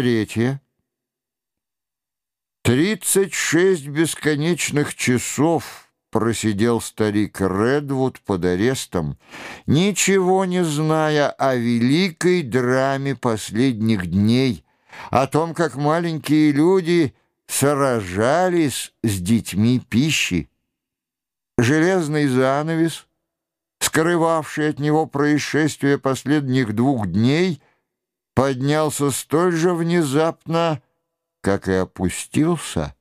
Третье. Тридцать шесть бесконечных часов просидел старик Редвуд под арестом, ничего не зная о великой драме последних дней, о том, как маленькие люди сражались с детьми пищи. Железный занавес, скрывавший от него происшествия последних двух дней, поднялся столь же внезапно, как и опустился.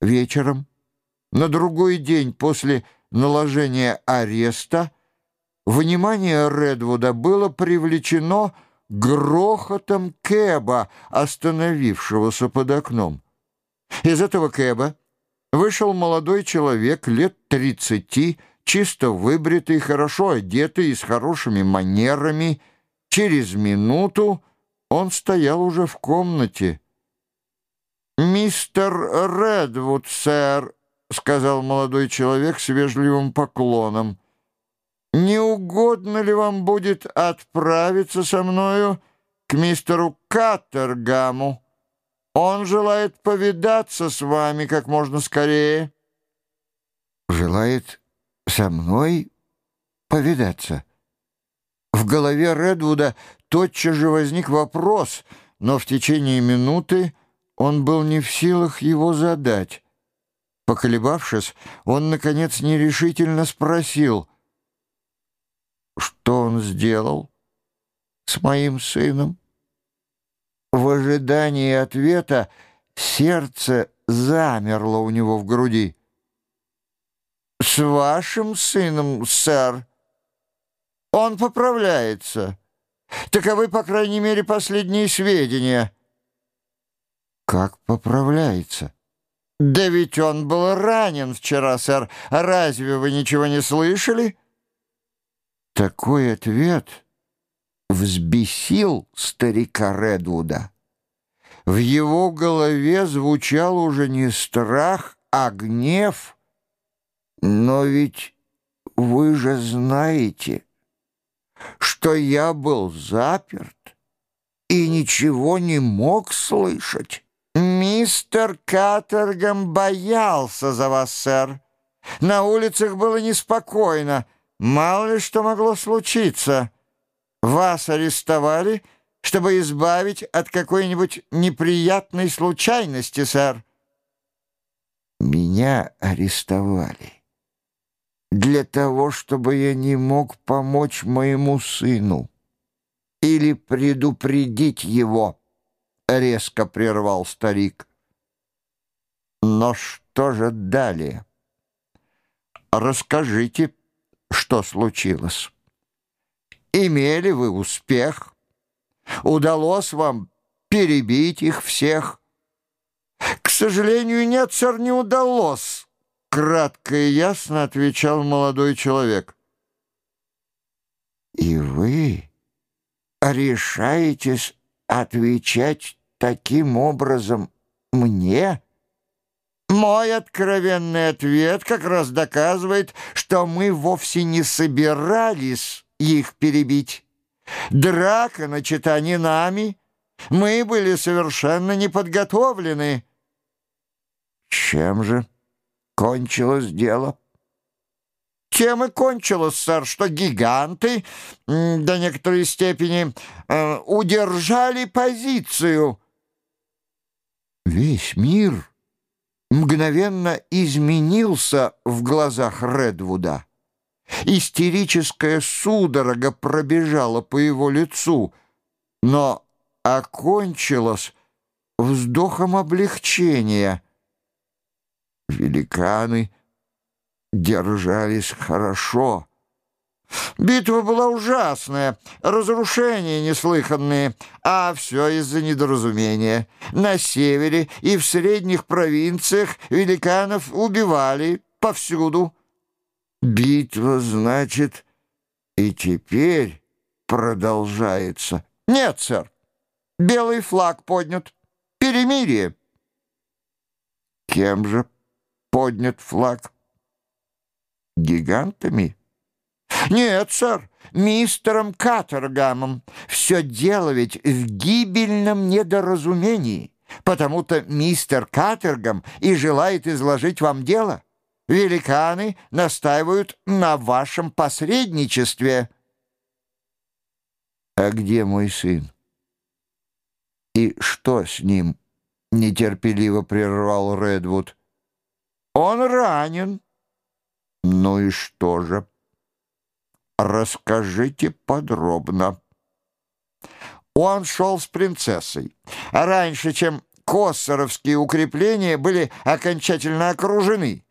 Вечером, на другой день после наложения ареста, внимание Редвуда было привлечено грохотом кэба, остановившегося под окном. Из этого кэба вышел молодой человек лет тридцати, чисто выбритый, хорошо одетый и с хорошими манерами, Через минуту он стоял уже в комнате. «Мистер Редвуд, сэр», — сказал молодой человек с вежливым поклоном, «не угодно ли вам будет отправиться со мною к мистеру Каттергаму? Он желает повидаться с вами как можно скорее». «Желает со мной повидаться?» В голове Редвуда тотчас же возник вопрос, но в течение минуты он был не в силах его задать. Поколебавшись, он, наконец, нерешительно спросил, что он сделал с моим сыном. В ожидании ответа сердце замерло у него в груди. «С вашим сыном, сэр?» Он поправляется. Таковы, по крайней мере, последние сведения. Как поправляется? Да ведь он был ранен вчера, сэр. Разве вы ничего не слышали? Такой ответ взбесил старика Редвуда. В его голове звучал уже не страх, а гнев. Но ведь вы же знаете что я был заперт и ничего не мог слышать. Мистер Каттергам боялся за вас, сэр. На улицах было неспокойно, мало ли что могло случиться. Вас арестовали, чтобы избавить от какой-нибудь неприятной случайности, сэр. Меня арестовали для того, чтобы я не мог помочь моему сыну или предупредить его, — резко прервал старик. Но что же далее? Расскажите, что случилось. Имели вы успех? Удалось вам перебить их всех? К сожалению, нет, сэр, не удалось. Кратко и ясно отвечал молодой человек. «И вы решаетесь отвечать таким образом мне?» Мой откровенный ответ как раз доказывает, что мы вовсе не собирались их перебить. Драка начата не нами. Мы были совершенно неподготовлены. Чем же? Кончилось дело? Тем и кончилось, сэр, что гиганты до некоторой степени э, удержали позицию. Весь мир мгновенно изменился в глазах Редвуда. Истерическая судорога пробежала по его лицу, но окончилась вздохом облегчения — Великаны держались хорошо. Битва была ужасная, разрушения неслыханные, а все из-за недоразумения. На севере и в средних провинциях великанов убивали повсюду. Битва, значит, и теперь продолжается. Нет, сэр, белый флаг поднят. Перемирие. Кем же поднят флаг? Гигантами? Нет, сэр, мистером Каттергамом. Все дело ведь в гибельном недоразумении. Потому-то мистер Каттергам и желает изложить вам дело. Великаны настаивают на вашем посредничестве. А где мой сын? И что с ним? Нетерпеливо прервал Редвуд. Он ранен. Ну и что же? Расскажите подробно. Он шел с принцессой. Раньше, чем Коссоровские укрепления были окончательно окружены,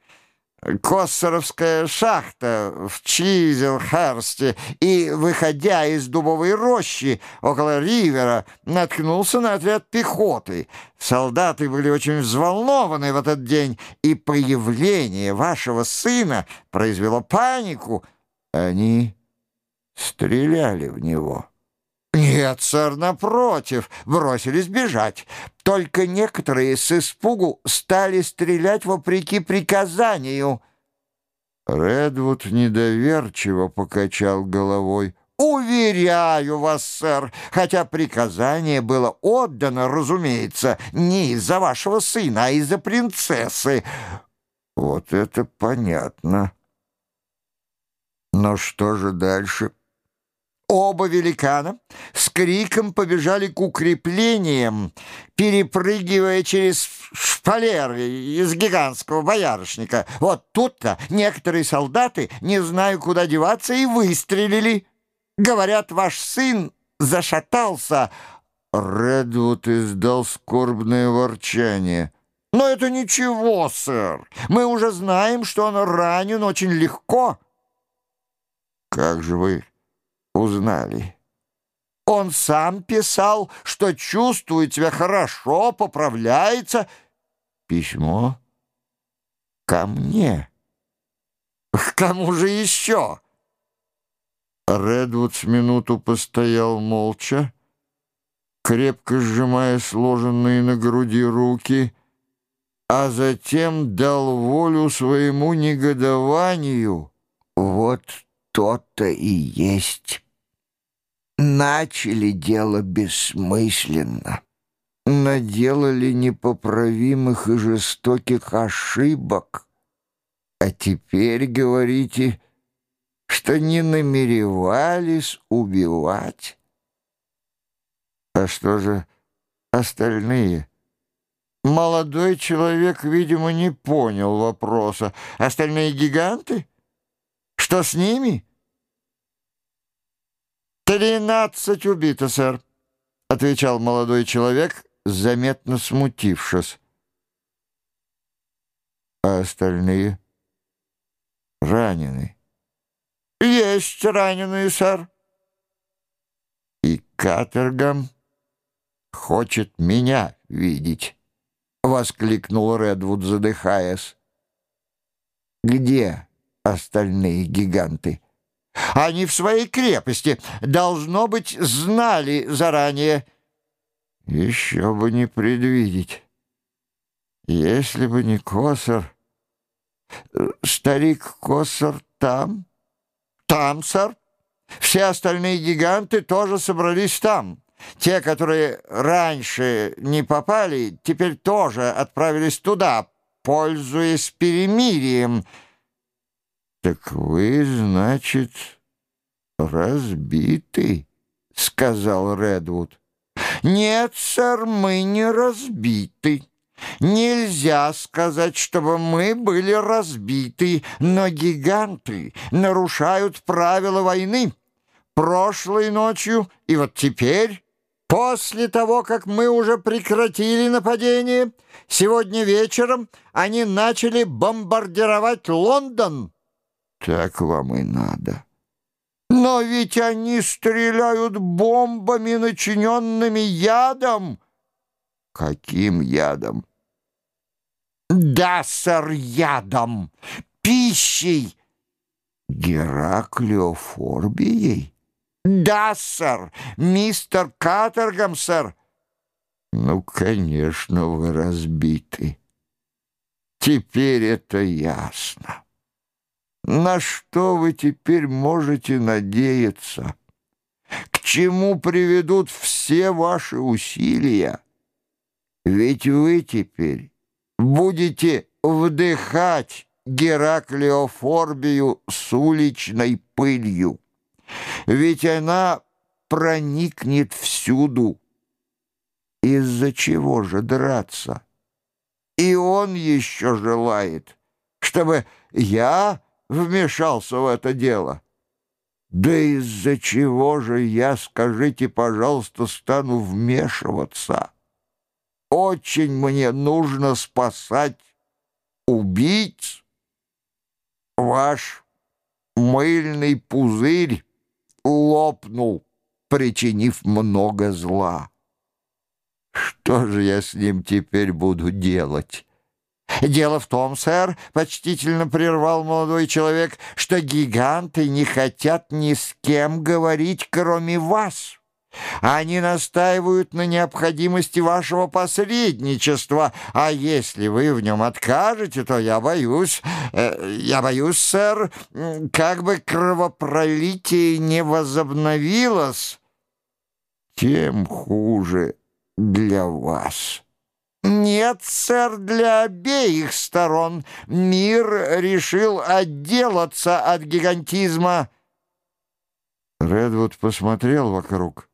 Коссоровская шахта в Чизелхерсте и, выходя из дубовой рощи около Ривера, наткнулся на отряд пехоты. Солдаты были очень взволнованы в этот день, и появление вашего сына произвело панику. Они стреляли в него. «Нет, сэр, напротив, бросились бежать. Только некоторые с испугу стали стрелять вопреки приказанию». Редвуд недоверчиво покачал головой. «Уверяю вас, сэр, хотя приказание было отдано, разумеется, не из-за вашего сына, а из-за принцессы». «Вот это понятно. Но что же дальше?» Оба великана с криком побежали к укреплениям, перепрыгивая через шпалеры из гигантского боярышника. Вот тут-то некоторые солдаты, не знаю, куда деваться, и выстрелили. Говорят, ваш сын зашатался. Редвуд издал скорбное ворчание. «Но это ничего, сэр. Мы уже знаем, что он ранен очень легко». «Как же вы узнали. Он сам писал, что чувствует себя хорошо, поправляется. Письмо? Ко мне? К кому же еще? Редвуд с минуту постоял молча, крепко сжимая сложенные на груди руки, а затем дал волю своему негодованию. Вот то-то и есть. Начали дело бессмысленно, наделали непоправимых и жестоких ошибок, а теперь говорите, что не намеревались убивать. А что же остальные? Молодой человек, видимо, не понял вопроса. Остальные гиганты? Что с ними? «Тринадцать убито, сэр», — отвечал молодой человек, заметно смутившись. «А остальные ранены?» «Есть раненые, сэр». «И Катергам хочет меня видеть», — воскликнул Редвуд, задыхаясь. «Где?» Остальные гиганты. Они в своей крепости, должно быть, знали заранее. Еще бы не предвидеть. Если бы не Косор... Старик Косор там? Там, сэр. Все остальные гиганты тоже собрались там. Те, которые раньше не попали, теперь тоже отправились туда, пользуясь перемирием — «Так вы, значит, разбиты?» — сказал Редвуд. «Нет, сэр, мы не разбиты. Нельзя сказать, чтобы мы были разбиты, но гиганты нарушают правила войны. Прошлой ночью и вот теперь...» После того, как мы уже прекратили нападение, сегодня вечером они начали бомбардировать Лондон. Так вам и надо. Но ведь они стреляют бомбами, начиненными ядом. Каким ядом? Да, сэр, ядом, пищей. Гераклеофорбией? Да, сэр, мистер Катергам, сэр. Ну, конечно, вы разбиты. Теперь это ясно. На что вы теперь можете надеяться? К чему приведут все ваши усилия? Ведь вы теперь будете вдыхать Гераклеофорбию с уличной пылью. Ведь она проникнет всюду. Из-за чего же драться? И он еще желает, чтобы я вмешался в это дело. Да из-за чего же я, скажите, пожалуйста, стану вмешиваться? Очень мне нужно спасать убийц. Ваш мыльный пузырь лопнул, причинив много зла. Что же я с ним теперь буду делать? «Дело в том, сэр, — почтительно прервал молодой человек, — что гиганты не хотят ни с кем говорить, кроме вас». Они настаивают на необходимости вашего посредничества, а если вы в нем откажете, то я боюсь, э, я боюсь, сэр, как бы кровопролитие не возобновилось, тем хуже для вас». «Нет, сэр, для обеих сторон. Мир решил отделаться от гигантизма». Редвуд посмотрел вокруг,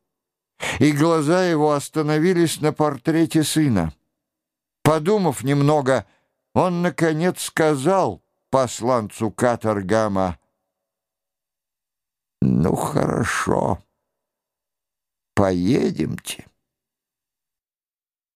и глаза его остановились на портрете сына. Подумав немного, он, наконец, сказал посланцу Каторгама, «Ну, хорошо, поедемте».